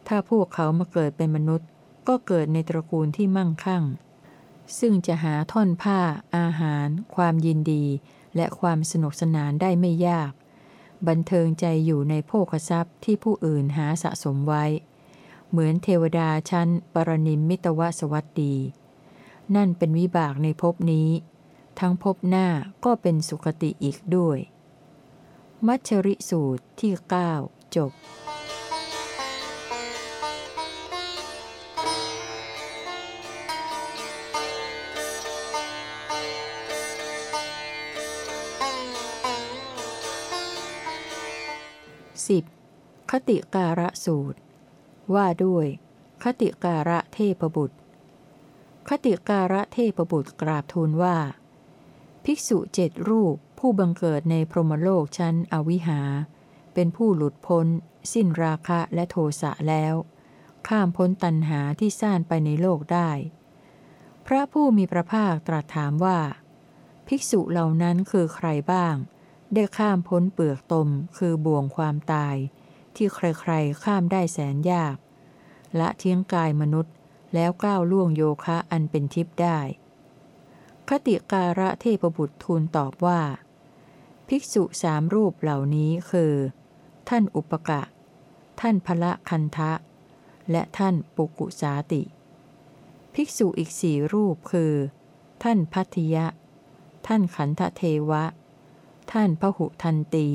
ถ้าพวกเขามาเกิดเป็นมนุษย์ ก็เกิดในตระกูลที่มั่งคั่ง ซึ่งจะหาท่อนผ้า อาหาร ความยินดี และความสนุกสนานได้ไม่ยาก บันเทิงใจอยู่ในโภคทรัพย์ที่ผู้อื่นหาสะสมไว้ เหมือนเทวดาชั้น ปรนิมมิตวสวัสดี นั่นเป็นวิบากในภพนี้ ทั้งภพหน้าก็เป็นสุขติอีกด้วย มัชริสูตรที่ 9 จบ สิบคติการะสูตร ว่าด้วย คติการะเทพบุตร คติการะเทพบุตรกราบทูลว่า ภิกษุเจ็ดรูปผู้บังเกิดในพรหมโลกชั้นอวิหา เป็นผู้หลุดพ้น สิ้นราคะและโทสะแล้ว ข้ามพ้นตัณหาที่ซ่านไปในโลกได้ พระผู้มีพระภาคตรัสถามว่า ภิกษุเหล่านั้นคือใครบ้าง ได้ข้ามพ้นเปลือกตมคือบ่วงความตาย ที่ใครๆข้ามได้แสนยาก ละเทียงกายมนุษย์แล้วก้าวล่วงโยคะอันเป็นทิพย์ได้ คติการะเทพบุตรทูลตอบว่า ภิกษุสามรูปเหล่านี้คือ ท่านอุปกะ ท่านพละคันทะ และท่านปุกุสาติ ภิกษุอีกสี่รูปคือ ท่านพัทยะ ท่านขันธเทวะ ท่านพหุทันตี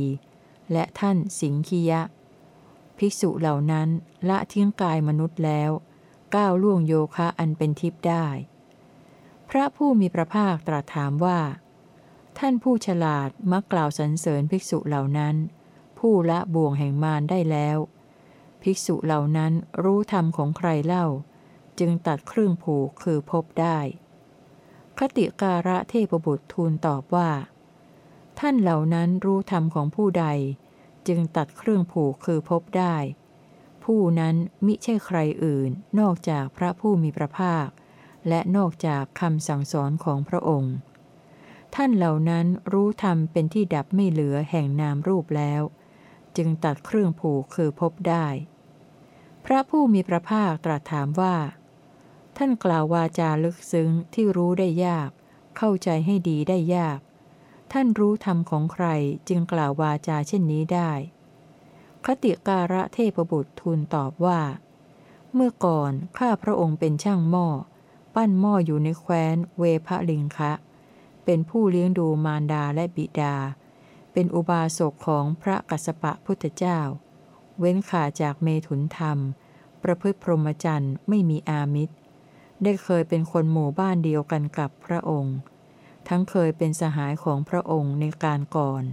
และท่านสิงคียะ ภิกษุเหล่านั้นละทิ้งกายมนุษย์แล้วก้าวล่วงโยคะอันเป็นทิพย์ได้ พระผู้มีพระภาคตรัสถามว่า ท่านผู้ฉลาดมักกล่าวสรรเสริญภิกษุเหล่านั้น ผู้ละบ่วงแห่งมารได้แล้ว ภิกษุเหล่านั้นรู้ธรรมของใครเล่า จึงตัดเครื่องผูกคือพบได้ คติการะเทพบุตรทูลตอบว่า ท่านเหล่านั้นรู้ธรรมของผู้ใด จึงตัดเครื่องผูกคือพบได้ ผู้นั้นมิใช่ใครอื่น นอกจากพระผู้มีพระภาค และนอกจากคำสั่งสอนของพระองค์ ท่านเหล่านั้นรู้ธรรมเป็นที่ดับไม่เหลือแห่งนามรูปแล้ว จึงตัดเครื่องผูกคือพบได้ พระผู้มีพระภาคตรัสถามว่า ท่านกล่าววาจาลึกซึ้งที่รู้ได้ยาก เข้าใจให้ดีได้ยาก ท่านรู้ธรรมของใครจึงกล่าววาจาเช่นนี้ได้ คติการะเทพบุตรทูลตอบว่า เมื่อก่อนข้าพระองค์เป็นช่างหม้อ ปั้นหม้ออยู่ในแคว้นเวพะลิงคะ เป็นผู้เลี้ยงดูมารดาและบิดา เป็นอุบาสกของพระกัสสปะพุทธเจ้า เว้นขาจากเมถุนธรรม ประพฤติพรหมจรรย์ไม่มีอามิตร ได้เคยเป็นคนหมู่บ้านเดียวกันกับพระองค์ ทั้งเคยเป็นสหายของพระองค์ในการก่อน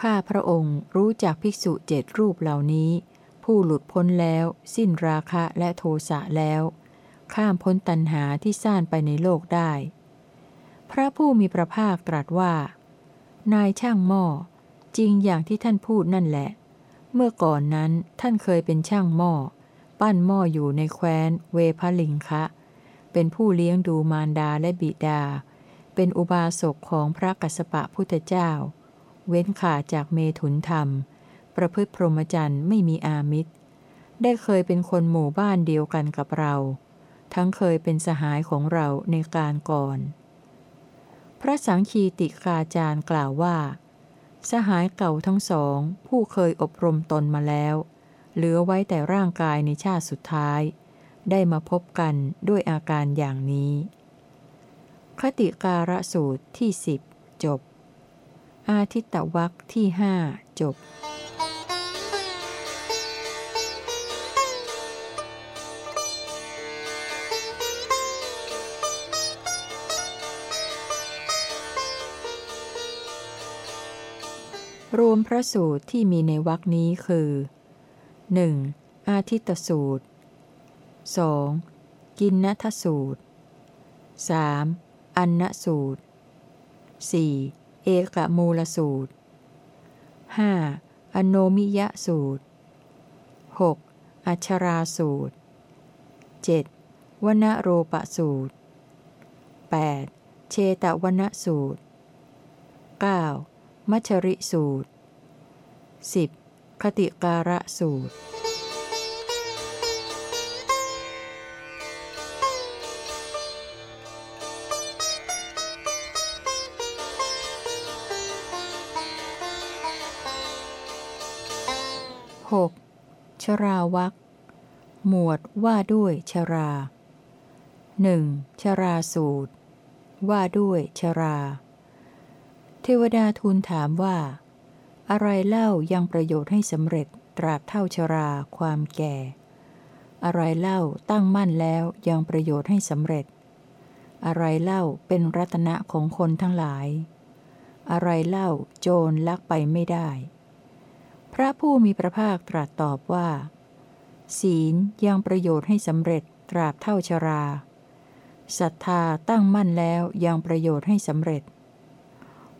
ข้าพระองค์รู้จักภิกษุเจ็ดรูปเหล่านี้ ผู้หลุดพ้นแล้ว สิ้นราคะและโทสะแล้ว ข้ามพ้นตัณหาที่ซ่านไปในโลกได้ พระผู้มีพระภาคตรัสว่า นายช่างหม้อจริงอย่างที่ท่านพูดนั่นแหละ เมื่อก่อนนั้นท่านเคยเป็นช่างหม้อปั้นหม้ออยู่ในแคว้น เวพลิงคะ เป็นผู้เลี้ยงดูมารดาและบิดา เป็นอุบาสกของพระกัสสปะพุทธเจ้า เว้นขาจากเมถุนธรรม ประพฤติพรหมจรรย์ไม่มีอามิตร ได้เคยเป็นคนหมู่บ้านเดียวกันกับเรา ทั้งเคยเป็นสหายของเราในการก่อน พระสังคีติกาจารย์กล่าวว่า สหายเก่าทั้งสอง ผู้เคยอบรมตนมาแล้ว เหลือไว้แต่ร่างกายในชาติสุดท้าย ได้มาพบกันด้วยอาการอย่างนี้ คติการะสูตรที่สิบจบ อาทิตตวักที่ห้าจบรวมพระสูตรที่มีในวรคนี้คือ 1. อาทิตตสูตร 2. กินนัทสูตร 3. อันนสูตร 4. เอกมูลสูตร 5. อโนมิยสูตร 6. อัชราสูตร 7. วนโรปสูตร 8. เชตวนสูตร 9. มัชริสูตร 10. คติการะสูตร ชราวักหมวดว่าด้วยชราหนึ่งชราสูตร ว่าด้วยชรา เทวดาทูลถามว่า อะไรเล่ายังประโยชน์ให้สำเร็จตราบเท่าชราความแก่ อะไรเล่าตั้งมั่นแล้วยังประโยชน์ให้สำเร็จ อะไรเล่าเป็นรัตนะของคนทั้งหลาย อะไรเล่าโจรลักไปไม่ได้ พระผู้มีพระภาคตรัสตอบว่า ศีลยังประโยชน์ให้สำเร็จตราบเท่าชราศรัทธาตั้งมั่นแล้วยังประโยชน์ให้สำเร็จ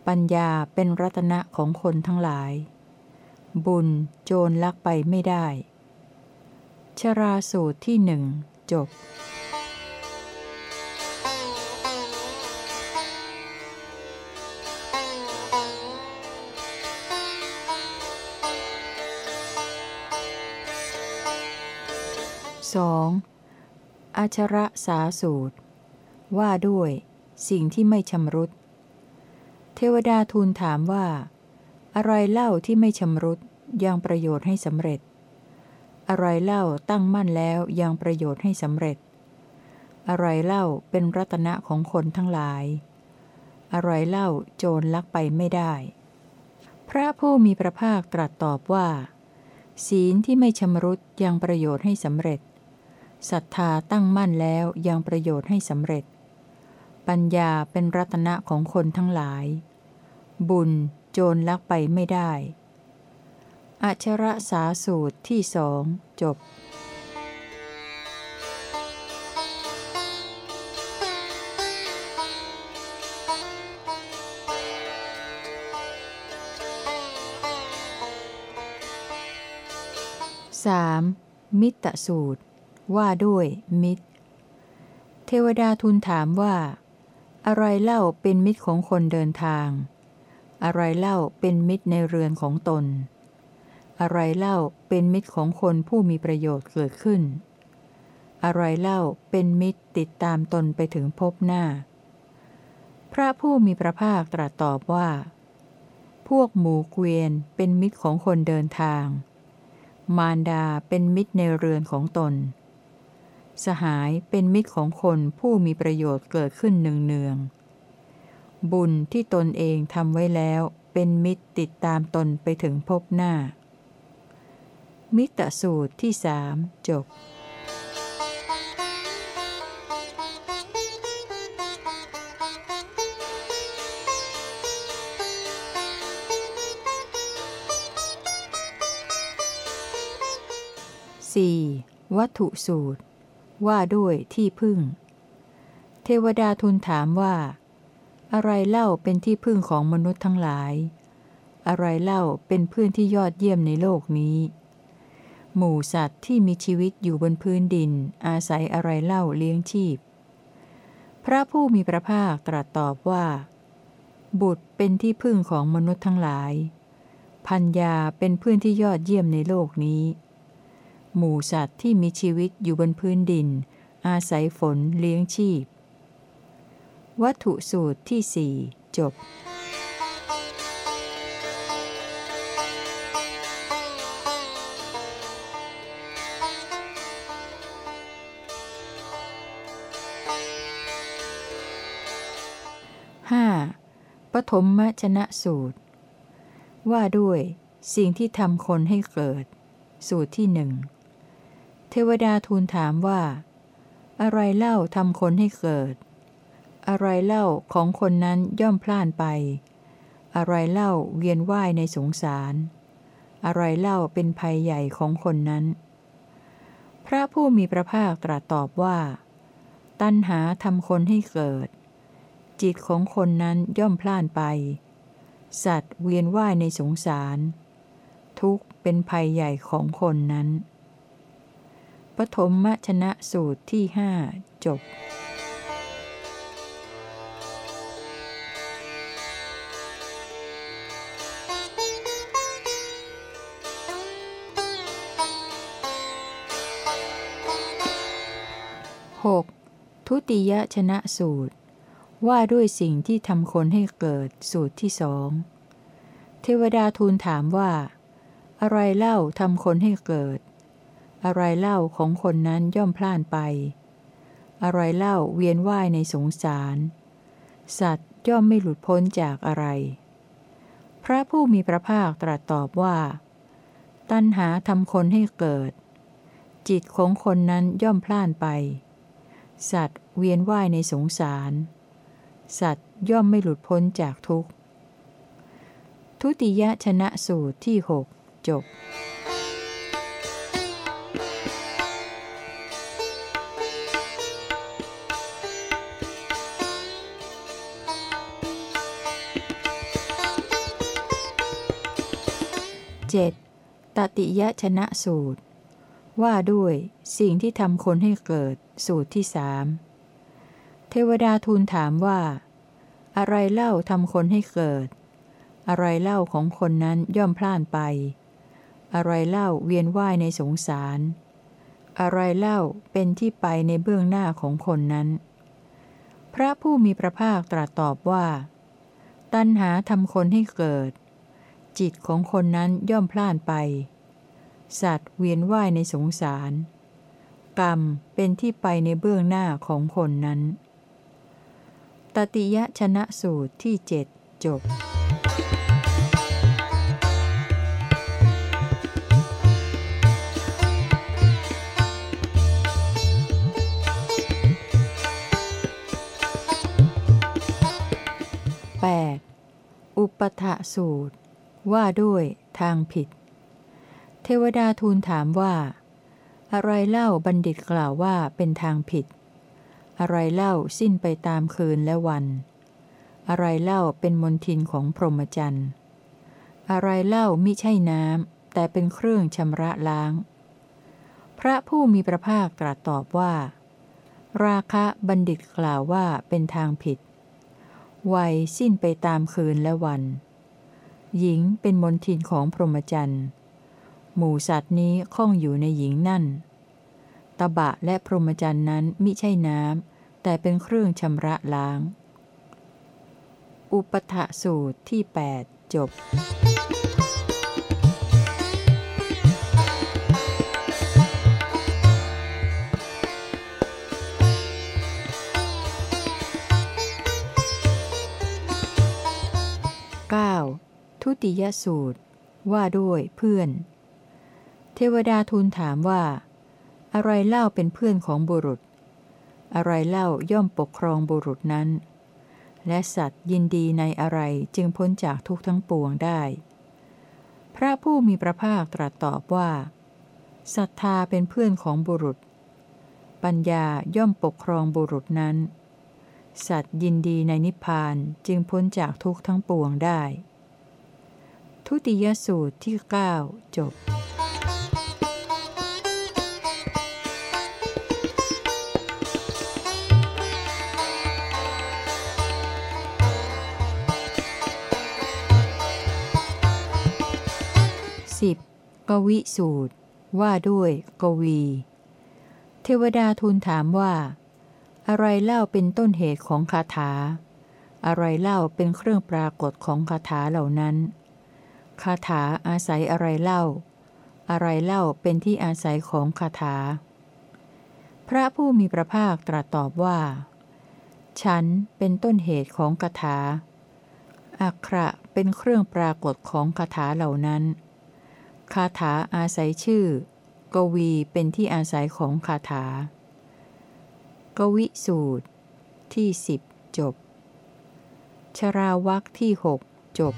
ปัญญาเป็นรัตนะของคนทั้งหลาย บุญโจรลักไปไม่ได้ ชราสูตรที่หนึ่งจบ 2. อาชระสาสูตร ว่าด้วย สิ่งที่ไม่ชำรุด เทวดาทูลถามว่า อะไรเล่าที่ไม่ชำรุดยังประโยชน์ให้สำเร็จ อะไรเล่าตั้งมั่นแล้วยังประโยชน์ให้สำเร็จ อะไรเล่าเป็นรัตนะของคนทั้งหลาย อะไรเล่าโจรลักไปไม่ได้ พระผู้มีพระภาคตรัสตอบว่าศีลที่ไม่ชำรุดยังประโยชน์ให้สำเร็จ ศรัทธาตั้งมั่นแล้วยังประโยชน์ให้สำเร็จ ปัญญาเป็นรัตนะของคนทั้งหลาย บุญโจรลักไปไม่ได้ อัชระสาสูตรที่สองจบ 3. มิตรสูตร ว่าด้วยมิตร เทวดาทูลถามว่า อะไรเล่าเป็นมิตรของคนเดินทาง อะไรเล่าเป็นมิตรในเรือนของตน อะไรเล่าเป็นมิตรของคนผู้มีประโยชน์เกิดขึ้น อะไรเล่าเป็นมิตรติดตามตนไปถึงพบหน้า พระผู้มีพระภาคตรัสตอบว่า พวกหมูเกวียนเป็นมิตรของคนเดินทาง มารดาเป็นมิตรในเรือนของตน สหายเป็นมิตรของคนผู้มีประโยชน์เกิดขึ้นเนืองๆบุญที่ตนเองทำไว้แล้ว เป็นมิตรติดตามตนไปถึงพบหน้า มิตรสูตรที่สามจบ 4. วัตถุสูตร ว่าด้วยที่พึ่ง เทวดาทูลถามว่า อะไรเล่าเป็นที่พึ่งของมนุษย์ทั้งหลาย อะไรเล่าเป็นเพื่อนที่ยอดเยี่ยมในโลกนี้ หมู่สัตว์ที่มีชีวิตอยู่บนพื้นดิน อาศัยอะไรเล่าเลี้ยงชีพ พระผู้มีพระภาคตรัสตอบว่า บุตรเป็นที่พึ่งของมนุษย์ทั้งหลาย พัญญาเป็นเพื่อนที่ยอดเยี่ยมในโลกนี้ หมู่สัตว์ที่มีชีวิตอยู่บนพื้นดิน อาศัยฝนเลี้ยงชีพ วัตถุสูตรที่สี่จบห้าปฐมมชนะสูตร ว่าด้วย สิ่งที่ทำคนให้เกิด สูตรที่หนึ่ง เทวดาทูลถามว่า อะไรเล่าทำคนให้เกิด อะไรเล่าของคนนั้นย่อมพล่านไป อะไรเล่าเวียนว่ายในสงสาร อะไรเล่าเป็นภัยใหญ่ของคนนั้น พระผู้มีพระภาคตรัสตอบว่า ตัณหาทำคนให้เกิด จิตของคนนั้นย่อมพล่านไป สัตว์เวียนว่ายในสงสาร ทุกเป็นภัยใหญ่ของคนนั้น ปฐมมชนะสูตรที่ห้าจบ 6. ทุติยชนะสูตร ว่าด้วยสิ่งที่ทำคนให้เกิดสูตรที่สองเทวดาทูลถามว่า อะไรเล่าทำคนให้เกิด อะไรเล่าของคนนั้นย่อมพล่านไป อะไรเล่าเวียนว่ายในสงสาร สัตว์ย่อมไม่หลุดพ้นจากอะไร พระผู้มีพระภาคตรัสตอบว่า ตัณหาทำคนให้เกิด จิตของคนนั้นย่อมพล่านไป สัตว์เวียนว่ายในสงสาร สัตว์ย่อมไม่หลุดพ้นจากทุกข์ ทุติยชนะสูตรที่หกจบ 7. ตติยชนะสูตร ว่าด้วยสิ่งที่ทำคนให้เกิดสูตรที่สามเทวดาทูลถามว่า อะไรเล่าทำคนให้เกิด อะไรเล่าของคนนั้นย่อมพล่านไป อะไรเล่าเวียนว่ายในสงสาร อะไรเล่าเป็นที่ไปในเบื้องหน้าของคนนั้น พระผู้มีพระภาคตรัสตอบว่า ตัณหาทำคนให้เกิด จิตของคนนั้นย่อมพล่านไป สัตว์เวียนว่ายในสงสาร กรรมเป็นที่ไปในเบื้องหน้าของคนนั้น ตติยชนะสูตรที่เจ็ดจบอุปถะสูตร ว่าด้วยทางผิด เทวดาทูลถามว่า อะไรเล่าบัณฑิตกล่าวว่าเป็นทางผิด อะไรเล่าสิ้นไปตามคืนและวัน อะไรเล่าเป็นมนทินของพรหมจรรย์ อะไรเล่ามิใช่น้ำแต่เป็นเครื่องชำระล้าง พระผู้มีพระภาคตรัสตอบว่า ราคะบัณฑิตกล่าวว่าเป็นทางผิด วัยสิ้นไปตามคืนและวัน หญิงเป็นมนทินของพรหมจรรย์ หมู่สัตว์นี้ข้องอยู่ในหญิงนั่น ตบะและพรหมจรรย์นั้นมิใช่น้ำ แต่เป็นเครื่องชำระล้าง อุปทะสูตรที่ 8 จบ9 ทุติยสูตร ว่าด้วยเพื่อน เทวดาทูลถามว่า อะไรเล่าเป็นเพื่อนของบุรุษ อะไรเล่าย่อมปกครองบุรุษนั้น และสัตว์ยินดีในอะไรจึงพ้นจากทุกทั้งปวงได้ พระผู้มีพระภาคตรัสตอบว่าศรัทธาเป็นเพื่อนของบุรุษ ปัญญาย่อมปกครองบุรุษนั้น สัตว์ยินดีในนิพพานจึงพ้นจากทุกทั้งปวงได้ ทุติยสูตรที่ 9 จบ 10. กวิสูตร ว่าด้วยกวี เทวดาทูลถามว่า อะไรเล่าเป็นต้นเหตุของคาถา อะไรเล่าเป็นเครื่องปรากฏของคาถาเหล่านั้น คาถาอาศัยอะไรเล่า อะไรเล่าเป็นที่อาศัยของคาถา พระผู้มีพระภาคตรัสตอบว่า ฉันเป็นต้นเหตุของคาถาอักขระเป็นเครื่องปรากฏของคาถาเหล่านั้น คาถาอาศัยชื่อ กวีเป็นที่อาศัยของคาถา กวิสูตร ที่สิบจบ ชราวักที่หกจบ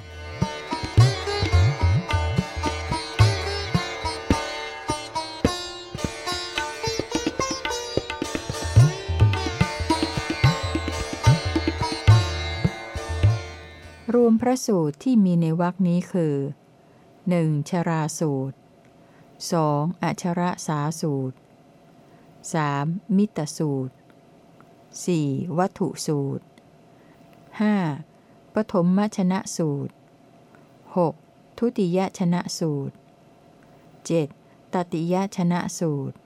รวมพระสูตรที่มีในวักนี้คือหนึ่งชราสูตร 2. อัชระสาสูตร 3. มิตรสูตร 4. วัตถุสูตร 5. ปฐมมชนะสูตร 6. ทุติยชนะสูตร 7. ตติยชนะสูตร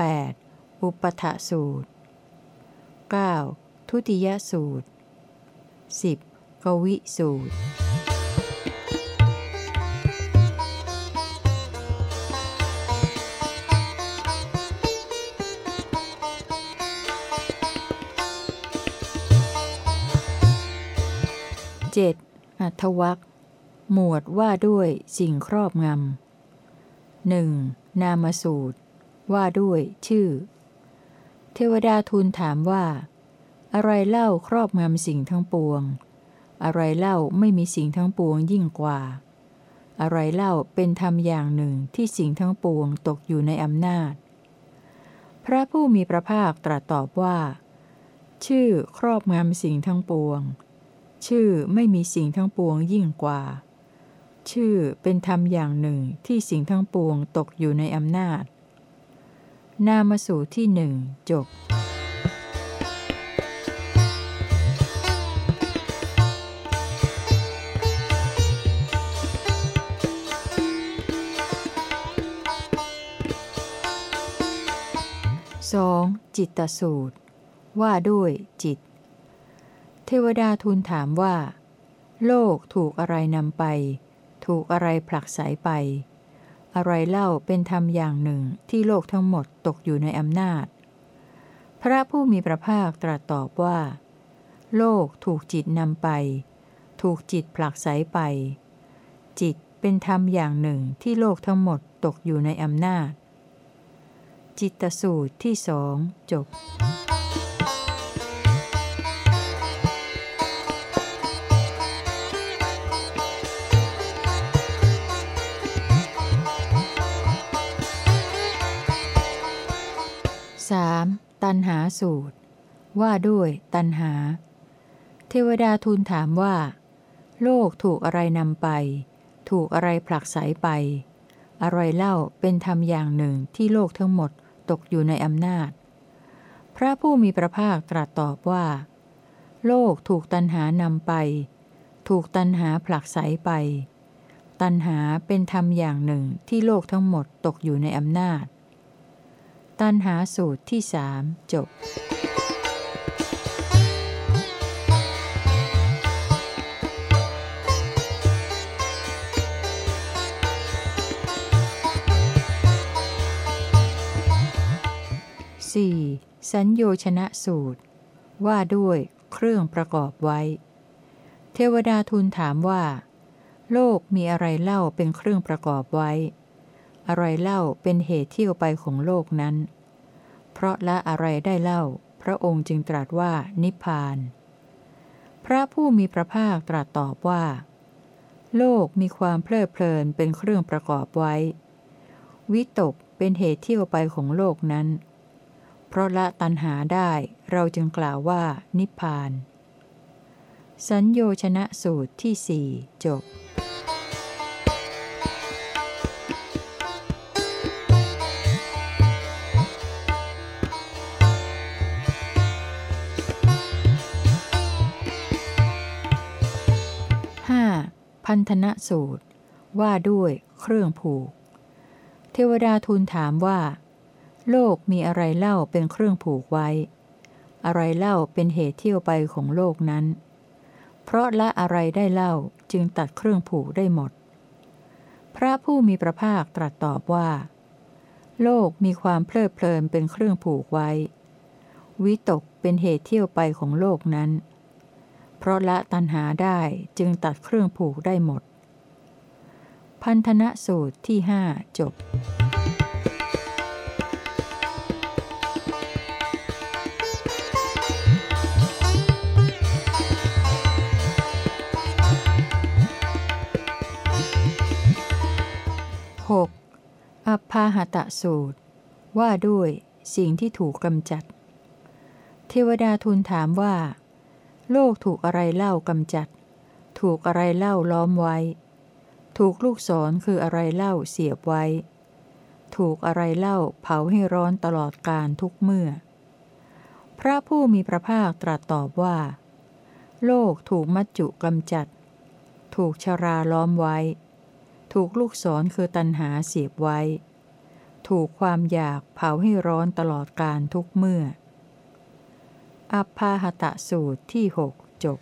8. อุปถสูตร 9. ทุติยสูตร 10. กวิสูตรเจ็ดอัทวักหมวดว่าด้วยสิ่งครอบงำหนึ่งนามสูตร ว่าด้วยชื่อ เทวดาทูลถามว่า อะไรเล่าครอบงำสิ่งทั้งปวง อะไรเล่าไม่มีสิ่งทั้งปวงยิ่งกว่า อะไรเล่าเป็นธรรมอย่างหนึ่งที่สิ่งทั้งปวงตกอยู่ในอำนาจ พระผู้มีพระภาคตรัสตอบว่า ชื่อครอบงำสิ่งทั้งปวง ชื่อไม่มีสิ่งทั้งปวงยิ่งกว่า ชื่อเป็นธรรมอย่างหนึ่งที่สิ่งทั้งปวงตกอยู่ในอำนาจ นามสูตรที่หนึ่งจบ จิตตสูตร ว่าด้วยจิต เทวดาทูลถามว่า โลกถูกอะไรนำไป ถูกอะไรผลักไสไป อะไรเล่าเป็นธรรมอย่างหนึ่งที่โลกทั้งหมดตกอยู่ในอำนาจ พระผู้มีพระภาคตรัสตอบว่า โลกถูกจิตนำไป ถูกจิตผลักไสไป จิตเป็นธรรมอย่างหนึ่งที่โลกทั้งหมดตกอยู่ในอำนาจ จิตสูตรที่สองจบ 3. ตันหาสูตร ว่าด้วยตันหา เทวดาทูลถามว่า โลกถูกอะไรนำไป ถูกอะไรผลักไสไป อะไรเล่าเป็นธรรมอย่างหนึ่งที่โลกทั้งหมดตกอยู่ในอำนาจ พระผู้มีพระภาคตรัสตอบว่า โลกถูกตันหานำไป ถูกตันหาผลักไสไป ตันหาเป็นธรรมอย่างหนึ่งที่โลกทั้งหมดตกอยู่ในอำนาจ ตันหาสูตรที่สามจบ สัญโยชนะสูตร ว่าด้วยเครื่องประกอบไว้ เทวดาทูลถามว่า โลกมีอะไรเล่าเป็นเครื่องประกอบไว้ อะไรเล่าเป็นเหตุเที่ยวไปของโลกนั้น เพราะละอะไรได้เล่า พระองค์จึงตรัสว่านิพพาน พระผู้มีพระภาคตรัสตอบว่า โลกมีความเพลิดเพลินเป็นเครื่องประกอบไว้ วิตกเป็นเหตุเที่ยวไปของโลกนั้น เพราะละตัณหาได้เราจึงกล่าวว่านิพพาน สัญโยชนะสูตรที่สี่จบ 5. พันธนะสูตร ว่าด้วยเครื่องผูก เทวดาทูลถามว่า โลกมีอะไรเล่าเป็นเครื่องผูกไว้ อะไรเล่าเป็นเหตุเที่ยวไปของโลกนั้น เพราะละอะไรได้เล่าจึงตัดเครื่องผูกได้หมด พระผู้มีพระภาคตรัสตอบว่า โลกมีความเพลิดเพลินเป็นเครื่องผูกไว้ วิตกเป็นเหตุเที่ยวไปของโลกนั้น เพราะละตัณหาได้จึงตัดเครื่องผูกได้หมด พันธนะสูตรที่ห้าจบ 6. อัพาหตะสูตร ว่าด้วย สิ่งที่ถูกกำจัด เทวดาทูลถามว่า โลกถูกอะไรเล่ากำจัด ถูกอะไรเล่าล้อมไว้ ถูกลูกศรคืออะไรเล่าเสียบไว้ ถูกอะไรเล่าเผาให้ร้อนตลอดการทุกเมื่อ พระผู้มีพระภาคตรัสตอบว่า โลกถูกมัจจุกำจัด ถูกชราล้อมไว้ ถูกลูกศรคือตันหาเสียบไว้ ถูกความอยากเผาให้ร้อนตลอดการทุกเมื่อ อัพพาหตะสูตรที่หกจบ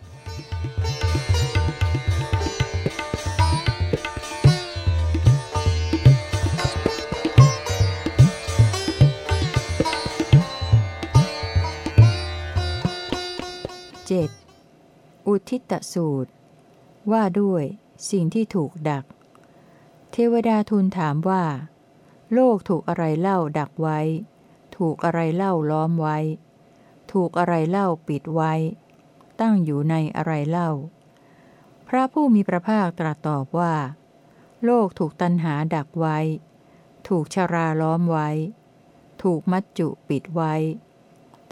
7. อุทิตสูตร ว่าด้วยสิ่งที่ถูกดัก เทวดาทูลถามว่า โลกถูกอะไรเล่าดักไว้ ถูกอะไรเล่าล้อมไว้ ถูกอะไรเล่าปิดไว้ ตั้งอยู่ในอะไรเล่า พระผู้มีพระภาคตรัสตอบว่า โลกถูกตันหาดักไว้ ถูกชาราล้อมไว้ ถูกมัจจุปิดไว้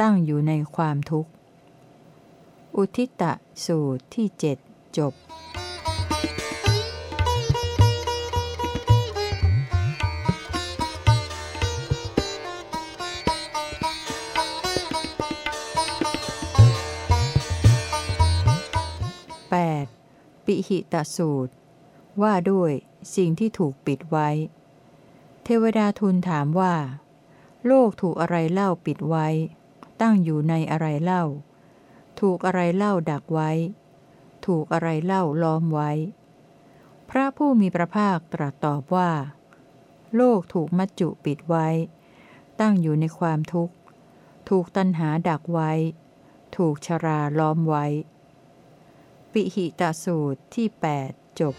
ตั้งอยู่ในความทุกข์ อุทิตะสูตรที่เจ็ดจบ ปิหิตสูตร ว่าด้วยสิ่งที่ถูกปิดไว้ เทวดาทูลถามว่า โลกถูกอะไรเล่าปิดไว้ ตั้งอยู่ในอะไรเล่า ถูกอะไรเล่าดักไว้ ถูกอะไรเล่าล้อมไว้ พระผู้มีพระภาคตรัสตอบว่า โลกถูกมัจจุปิดไว้ ตั้งอยู่ในความทุกข์ ถูกตัณหาดักไว้ ถูกชราล้อมไว้ ปิหิตสูตรที่ 8 จบ